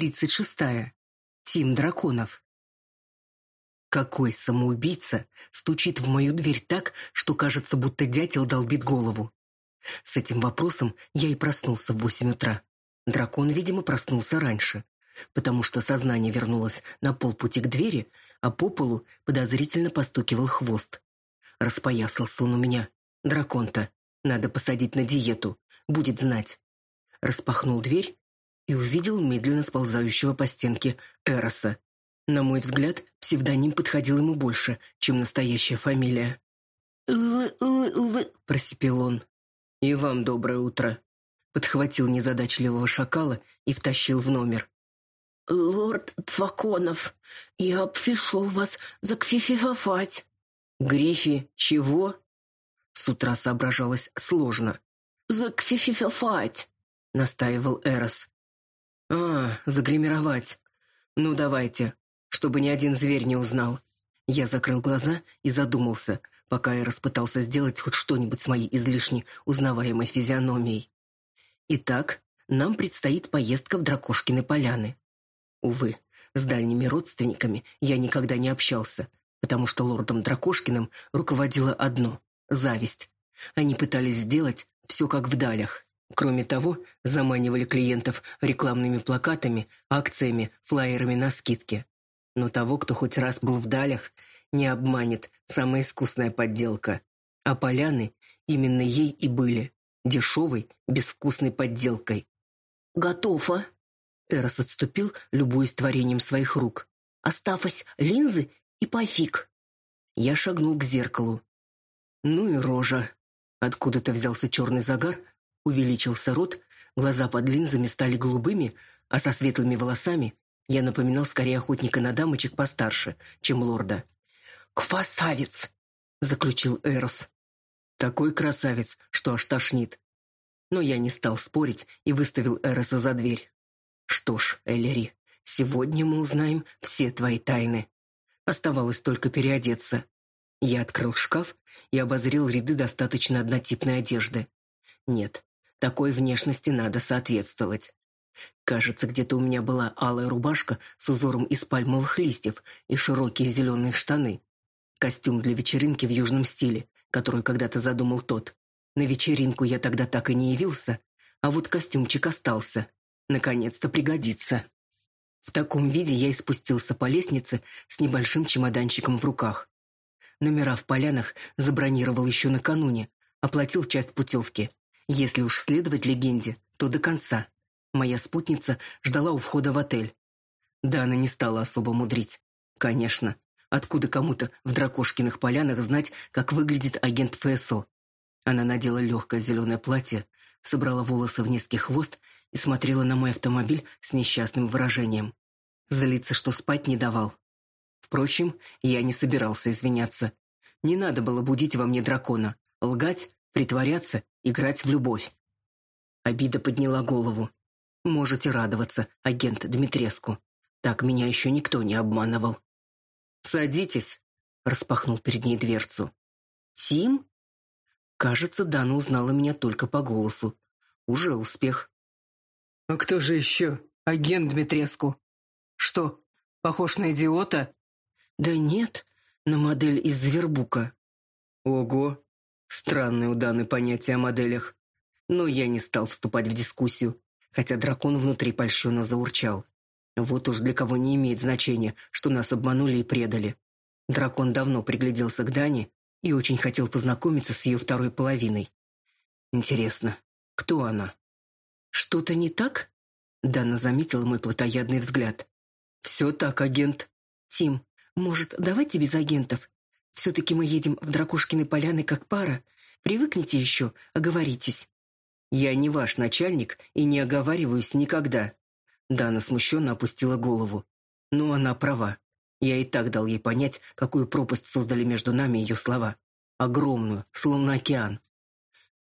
тридцать шестая. Тим Драконов. Какой самоубийца стучит в мою дверь так, что кажется, будто дятел долбит голову? С этим вопросом я и проснулся в восемь утра. Дракон, видимо, проснулся раньше, потому что сознание вернулось на полпути к двери, а по полу подозрительно постукивал хвост. Распоясался он у меня. Дракон-то. Надо посадить на диету. Будет знать. Распахнул дверь и увидел медленно сползающего по стенке Эроса. На мой взгляд, псевдоним подходил ему больше, чем настоящая фамилия. «В-в-в», — просипел он. «И вам доброе утро», — подхватил незадачливого шакала и втащил в номер. «Лорд Тваконов, я пришел вас закфифифовать». «Грифи, чего?» С утра соображалось сложно. «Закфифифовать», — настаивал Эрос. «А, загримировать. Ну, давайте, чтобы ни один зверь не узнал». Я закрыл глаза и задумался, пока я распытался сделать хоть что-нибудь с моей излишне узнаваемой физиономией. Итак, нам предстоит поездка в Дракошкины поляны. Увы, с дальними родственниками я никогда не общался, потому что лордом Дракошкиным руководило одно — зависть. Они пытались сделать все как в далях. Кроме того, заманивали клиентов рекламными плакатами, акциями, флаерами на скидки. Но того, кто хоть раз был в далях, не обманет самая искусная подделка. А поляны именно ей и были. Дешевой, безвкусной подделкой. «Готово!» Эрос отступил, любуясь творением своих рук. «Осталось линзы и пофиг». Я шагнул к зеркалу. Ну и рожа. Откуда-то взялся черный загар, увеличился рот, глаза под линзами стали голубыми, а со светлыми волосами я напоминал скорее охотника на дамочек постарше, чем лорда. «Красавец!» — заключил Эрос. Такой красавец, что аж тошнит. Но я не стал спорить и выставил Эроса за дверь. Что ж, Эллери, сегодня мы узнаем все твои тайны. Оставалось только переодеться. Я открыл шкаф и обозрел ряды достаточно однотипной одежды. Нет, такой внешности надо соответствовать. Кажется, где-то у меня была алая рубашка с узором из пальмовых листьев и широкие зеленые штаны. Костюм для вечеринки в южном стиле, который когда-то задумал тот. На вечеринку я тогда так и не явился, а вот костюмчик остался. Наконец-то пригодится. В таком виде я и спустился по лестнице с небольшим чемоданчиком в руках. Номера в полянах забронировал еще накануне, оплатил часть путевки. Если уж следовать легенде, то до конца. Моя спутница ждала у входа в отель. Да, она не стала особо мудрить. Конечно, откуда кому-то в Дракошкиных полянах знать, как выглядит агент ФСО? Она надела легкое зеленое платье, собрала волосы в низкий хвост и смотрела на мой автомобиль с несчастным выражением. Злиться, что спать не давал. Впрочем, я не собирался извиняться. Не надо было будить во мне дракона, лгать, притворяться, играть в любовь. Обида подняла голову. Можете радоваться, агент Дмитреску. Так меня еще никто не обманывал. «Садитесь», — распахнул перед ней дверцу. «Тим?» Кажется, Дана узнала меня только по голосу. Уже успех. «А кто же еще? Агент Дмитреску. Что, похож на идиота?» «Да нет, на модель из Звербука». «Ого, странное у Даны понятие о моделях». Но я не стал вступать в дискуссию, хотя дракон внутри польщенно заурчал. Вот уж для кого не имеет значения, что нас обманули и предали. Дракон давно пригляделся к Дане и очень хотел познакомиться с ее второй половиной. Интересно, кто она? Что-то не так? Дана заметила мой плотоядный взгляд. Все так, агент. Тим, может, давайте без агентов? Все-таки мы едем в Дракушкины поляны как пара. Привыкните еще, оговоритесь. Я не ваш начальник и не оговариваюсь никогда. Дана смущенно опустила голову. Но она права. Я и так дал ей понять, какую пропасть создали между нами ее слова. Огромную, словно океан.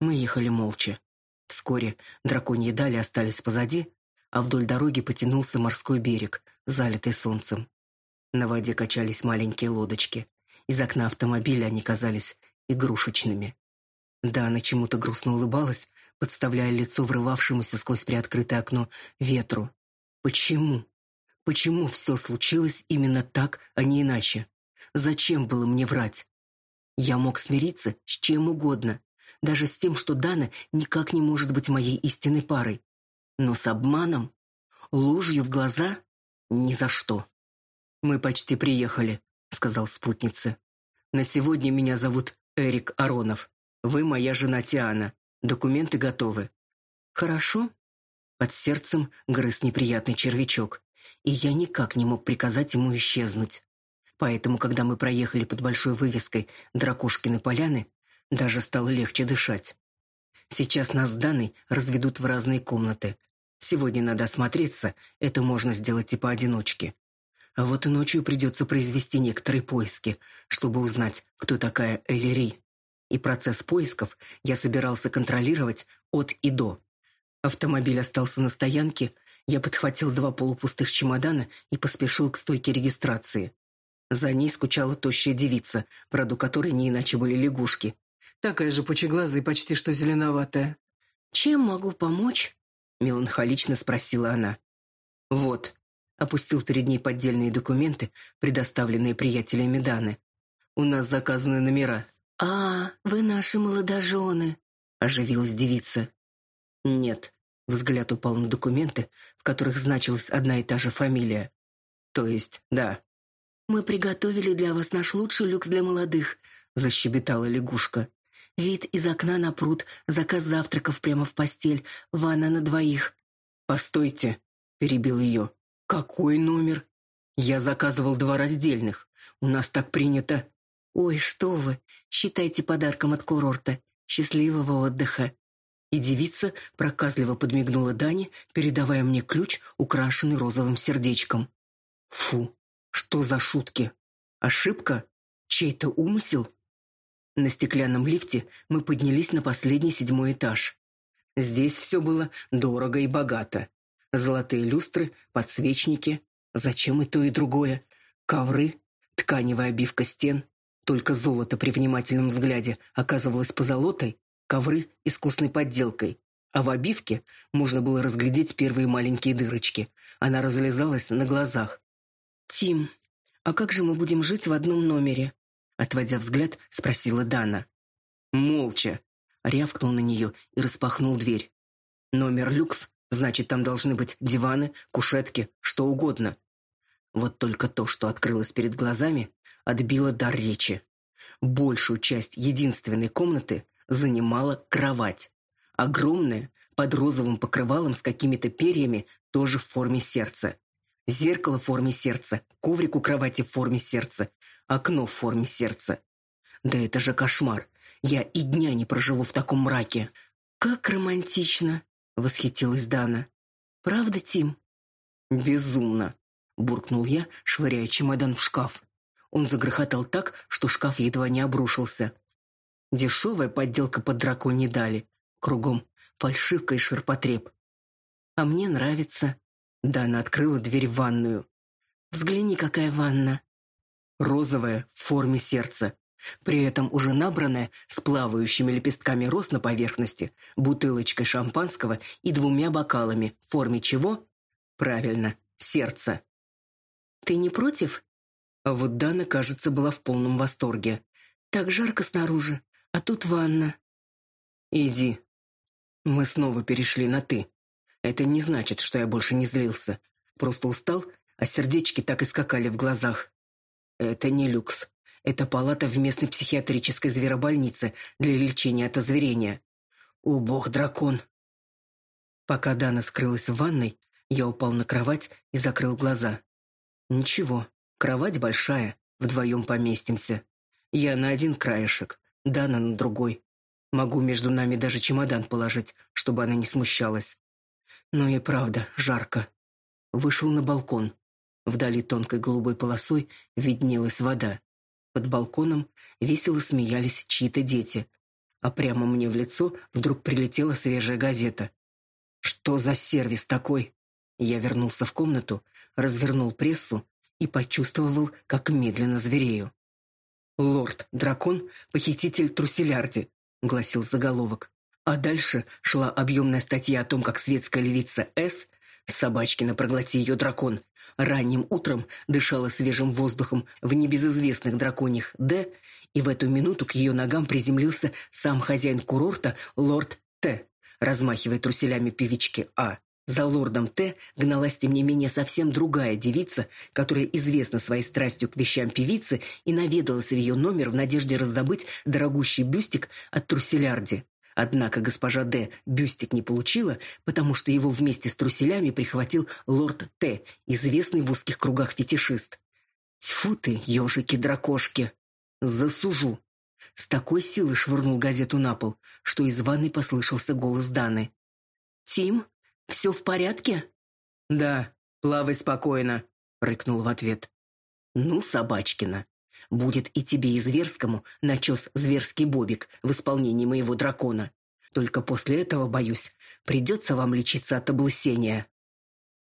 Мы ехали молча. Вскоре драконьи дали остались позади, а вдоль дороги потянулся морской берег, залитый солнцем. На воде качались маленькие лодочки. Из окна автомобиля они казались игрушечными. Дана чему-то грустно улыбалась, подставляя лицо врывавшемуся сквозь приоткрытое окно ветру. Почему? Почему все случилось именно так, а не иначе? Зачем было мне врать? Я мог смириться с чем угодно, даже с тем, что Дана никак не может быть моей истинной парой. Но с обманом, ложью в глаза ни за что. Мы почти приехали, сказал спутнице. На сегодня меня зовут Эрик Аронов. Вы моя жена Тиана. Документы готовы. Хорошо. Под сердцем грыз неприятный червячок, и я никак не мог приказать ему исчезнуть. Поэтому, когда мы проехали под большой вывеской Дракушкины поляны, даже стало легче дышать. Сейчас нас с Даной разведут в разные комнаты. Сегодня надо осмотреться, это можно сделать и поодиночке. А вот и ночью придется произвести некоторые поиски, чтобы узнать, кто такая Эллири. И процесс поисков я собирался контролировать от и до. Автомобиль остался на стоянке, я подхватил два полупустых чемодана и поспешил к стойке регистрации. За ней скучала тощая девица, в роду которой не иначе были лягушки. Такая же пучеглазая и почти что зеленоватая. «Чем могу помочь?» — меланхолично спросила она. «Вот», — опустил перед ней поддельные документы, предоставленные приятелями Даны. «У нас заказаны номера». «А, вы наши молодожены», — оживилась девица. «Нет», — взгляд упал на документы, в которых значилась одна и та же фамилия. «То есть, да». «Мы приготовили для вас наш лучший люкс для молодых», — защебетала лягушка. «Вид из окна на пруд, заказ завтраков прямо в постель, ванна на двоих». «Постойте», — перебил ее. «Какой номер? Я заказывал два раздельных. У нас так принято». «Ой, что вы! Считайте подарком от курорта. Счастливого отдыха!» И девица проказливо подмигнула Дане, передавая мне ключ, украшенный розовым сердечком. Фу, что за шутки? Ошибка? Чей-то умысел? На стеклянном лифте мы поднялись на последний седьмой этаж. Здесь все было дорого и богато. Золотые люстры, подсвечники. Зачем и то, и другое? Ковры, тканевая обивка стен. Только золото при внимательном взгляде оказывалось позолотой, ковры искусной подделкой, а в обивке можно было разглядеть первые маленькие дырочки. Она разлезалась на глазах. «Тим, а как же мы будем жить в одном номере?» Отводя взгляд, спросила Дана. «Молча!» Рявкнул на нее и распахнул дверь. «Номер люкс, значит, там должны быть диваны, кушетки, что угодно». Вот только то, что открылось перед глазами, отбило дар речи. Большую часть единственной комнаты занимала кровать. Огромная, под розовым покрывалом с какими-то перьями, тоже в форме сердца. Зеркало в форме сердца, коврик у кровати в форме сердца, окно в форме сердца. Да это же кошмар. Я и дня не проживу в таком мраке. Как романтично, восхитилась Дана. Правда, Тим? Безумно, буркнул я, швыряя чемодан в шкаф. Он загрохотал так, что шкаф едва не обрушился. Дешевая подделка под драконьи дали. Кругом фальшивка и ширпотреб. А мне нравится. Дана открыла дверь в ванную. Взгляни, какая ванна. Розовая, в форме сердца. При этом уже набранная с плавающими лепестками роз на поверхности, бутылочкой шампанского и двумя бокалами, в форме чего? Правильно, сердца. Ты не против? А вот Дана, кажется, была в полном восторге. Так жарко снаружи. А тут ванна. Иди. Мы снова перешли на «ты». Это не значит, что я больше не злился. Просто устал, а сердечки так и скакали в глазах. Это не люкс. Это палата в местной психиатрической зверобольнице для лечения от озверения. О, бог-дракон! Пока Дана скрылась в ванной, я упал на кровать и закрыл глаза. Ничего, кровать большая, вдвоем поместимся. Я на один краешек, Дана на другой. Могу между нами даже чемодан положить, чтобы она не смущалась. Но и правда, жарко. Вышел на балкон. Вдали тонкой голубой полосой виднелась вода. Под балконом весело смеялись чьи-то дети. А прямо мне в лицо вдруг прилетела свежая газета. Что за сервис такой? Я вернулся в комнату, развернул прессу и почувствовал, как медленно зверею. «Лорд-дракон – похититель Труселярди», – гласил заголовок. А дальше шла объемная статья о том, как светская львица С Собачкина, проглоти ее дракон. Ранним утром дышала свежим воздухом в небезызвестных драконьих «Д», и в эту минуту к ее ногам приземлился сам хозяин курорта, лорд Т, размахивая труселями певички А. За лордом Т гналась, тем не менее, совсем другая девица, которая известна своей страстью к вещам певицы и наведалась в ее номер в надежде раздобыть дорогущий бюстик от труселярди. Однако госпожа Д. бюстик не получила, потому что его вместе с труселями прихватил лорд Т., известный в узких кругах фетишист. Тьфу ты, ежики-дракошки! Засужу! С такой силой швырнул газету на пол, что из ванной послышался голос Даны. «Тим, все в порядке?» «Да, плавай спокойно», — рыкнул в ответ. «Ну, Собачкина, будет и тебе, и Зверскому начес зверский бобик в исполнении моего дракона. Только после этого, боюсь, придется вам лечиться от облысения».